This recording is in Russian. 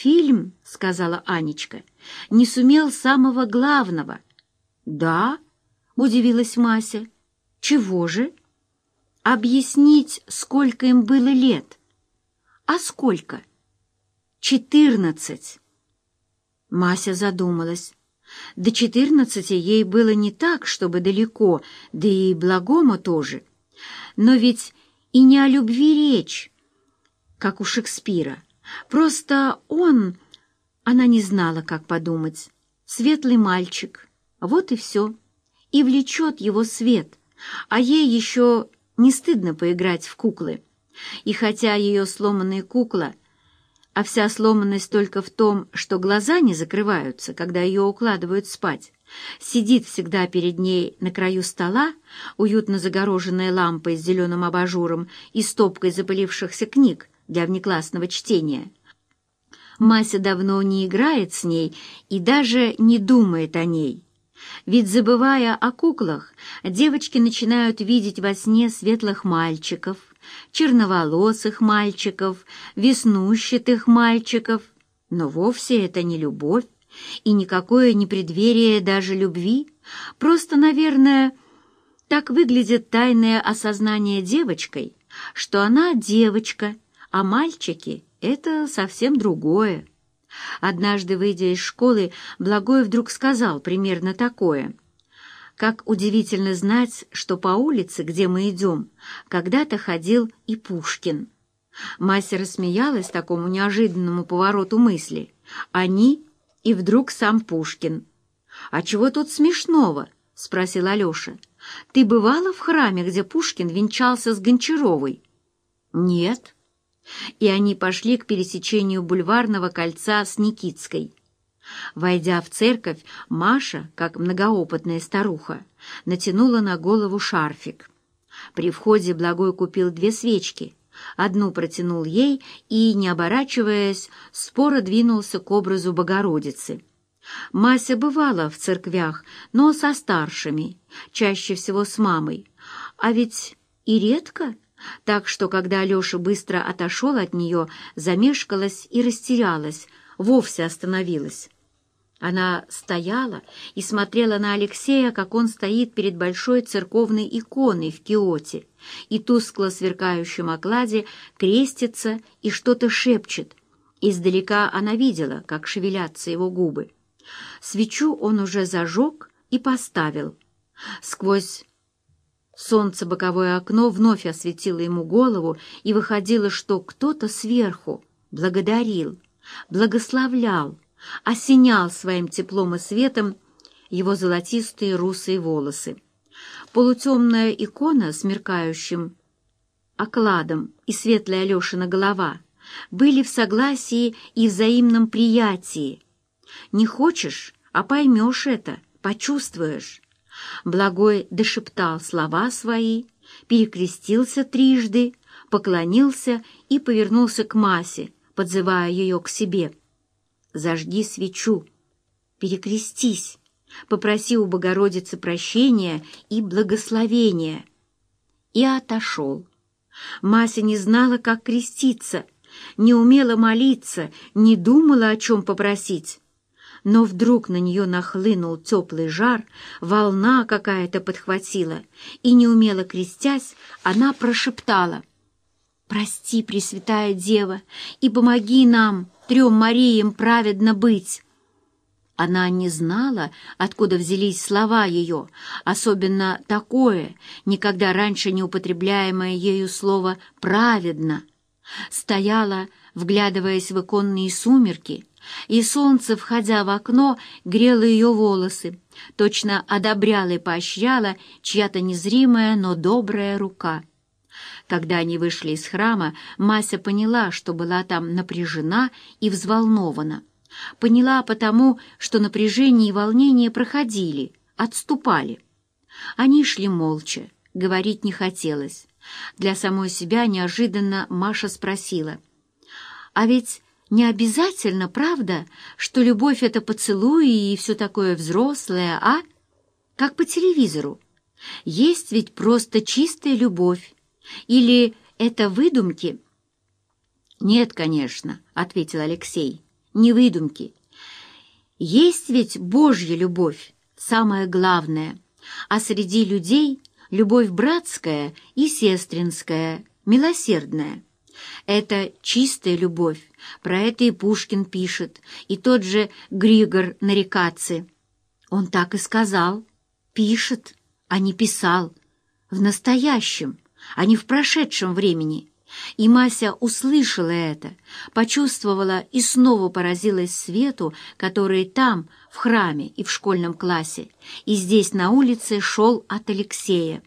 «Фильм, — сказала Анечка, — не сумел самого главного». «Да?» — удивилась Мася. «Чего же?» «Объяснить, сколько им было лет». «А сколько?» «Четырнадцать». Мася задумалась. До четырнадцати ей было не так, чтобы далеко, да и благому тоже. Но ведь и не о любви речь, как у Шекспира. Просто он... Она не знала, как подумать. Светлый мальчик. Вот и все. И влечет его свет. А ей еще не стыдно поиграть в куклы. И хотя ее сломанная кукла, а вся сломанность только в том, что глаза не закрываются, когда ее укладывают спать, сидит всегда перед ней на краю стола, уютно загороженная лампой с зеленым абажуром и стопкой запылившихся книг, для внеклассного чтения. Мася давно не играет с ней и даже не думает о ней. Ведь, забывая о куклах, девочки начинают видеть во сне светлых мальчиков, черноволосых мальчиков, веснущатых мальчиков. Но вовсе это не любовь и никакое не преддверие даже любви. Просто, наверное, так выглядит тайное осознание девочкой, что она девочка — а мальчики — это совсем другое. Однажды, выйдя из школы, Благой вдруг сказал примерно такое. «Как удивительно знать, что по улице, где мы идем, когда-то ходил и Пушкин». Мася рассмеялась такому неожиданному повороту мысли. «Они и вдруг сам Пушкин». «А чего тут смешного?» — спросил Алеша. «Ты бывала в храме, где Пушкин венчался с Гончаровой?» «Нет», и они пошли к пересечению бульварного кольца с Никитской. Войдя в церковь, Маша, как многоопытная старуха, натянула на голову шарфик. При входе Благой купил две свечки. Одну протянул ей и, не оборачиваясь, споро двинулся к образу Богородицы. Мася бывала в церквях, но со старшими, чаще всего с мамой. А ведь и редко так что, когда Алеша быстро отошел от нее, замешкалась и растерялась, вовсе остановилась. Она стояла и смотрела на Алексея, как он стоит перед большой церковной иконой в киоте, и тускло сверкающем окладе крестится и что-то шепчет. Издалека она видела, как шевелятся его губы. Свечу он уже зажег и поставил. Сквозь Солнце боковое окно вновь осветило ему голову, и выходило, что кто-то сверху благодарил, благословлял, осенял своим теплом и светом его золотистые русые волосы. Полутемная икона с меркающим окладом и светлая Алешина голова были в согласии и взаимном приятии. Не хочешь, а поймешь это, почувствуешь. Благой дошептал слова свои, перекрестился трижды, поклонился и повернулся к Масе, подзывая ее к себе. «Зажги свечу, перекрестись, попроси у Богородицы прощения и благословения». И отошел. Мася не знала, как креститься, не умела молиться, не думала, о чем попросить но вдруг на нее нахлынул теплый жар, волна какая-то подхватила, и, неумело крестясь, она прошептала «Прости, Пресвятая Дева, и помоги нам, трем Мариям, праведно быть». Она не знала, откуда взялись слова ее, особенно такое, никогда раньше не употребляемое ею слово «праведно». Стояла, вглядываясь в иконные сумерки, и солнце, входя в окно, грело ее волосы, точно одобряла и поощряла чья-то незримая, но добрая рука. Когда они вышли из храма, Мася поняла, что была там напряжена и взволнована. Поняла потому, что напряжение и волнение проходили, отступали. Они шли молча, говорить не хотелось. Для самой себя неожиданно Маша спросила. «А ведь не обязательно, правда, что любовь — это поцелуи и все такое взрослое, а? Как по телевизору. Есть ведь просто чистая любовь. Или это выдумки? «Нет, конечно», — ответил Алексей. не выдумки. Есть ведь Божья любовь, самое главное, а среди людей любовь братская и сестринская, милосердная. Это чистая любовь, про это и Пушкин пишет, и тот же Григор Нарикаци. Он так и сказал, пишет, а не писал, в настоящем, а не в прошедшем времени. И Мася услышала это, почувствовала и снова поразилась свету, который там, в храме и в школьном классе, и здесь на улице шел от Алексея.